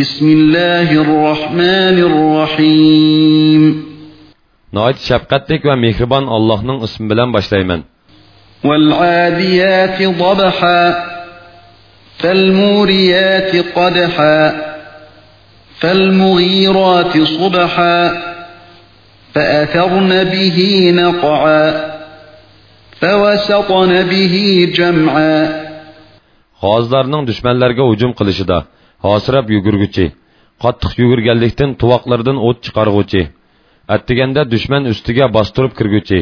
بسم الله الرحمن الرحيم. نعيد شفقتك ومهربان الله نن اسم بلن باشلايمن والعاديات ضبحا فالموريات قدحا فالمغيرات صبحا فأثرن به نقعا فوسطن به جمعا. خوازلارنن دشمنلرگه هجوم قلشده hosirab yugurguchi qattiq yugurganlikdan tuvoqlardan o't chiqarg'uchi attiganda dushman ustiga bostirib kirguchi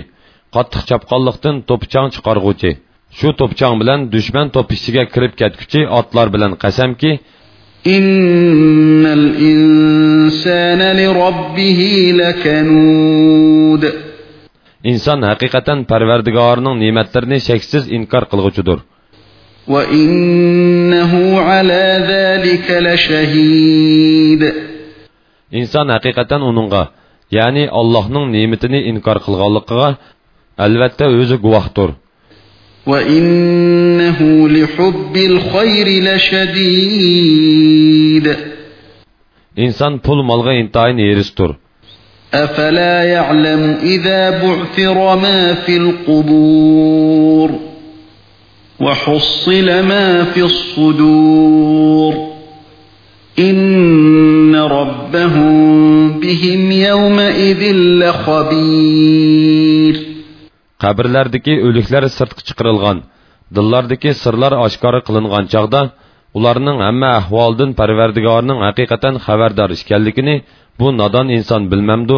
qattiq chapqonliqdan to'pichang chiqarg'uchi shu to'pichang bilan dushman to'pikchiga kirib ketguchi otlar bilan qasamki innal insana li robbihi lakanud. İnson haqiqatan parvardigorning ne'matlarini cheksiz inkor qilg'uchidir. وإنه على ذلك لشهيد inson haqiqatan uningga ya'ni allohning ne'matini inkor qilganligiga albatta o'zi guvohdir وإنه لحب الخير لشديد inson pul molga intayin erisdir أفلا يعلم إذا بعثر ما في القبور وحصل ما في الصدور إن ربهم بهم يومئذ لخبير qabrlardagi o'liklar sirtqa chiqarilgan dillardagi sirlar oshkora qilingan chog'da ularning hamma ahvolidan parvardigorning haqiqatan xabardor ekanligini bu nodon inson bilmamdu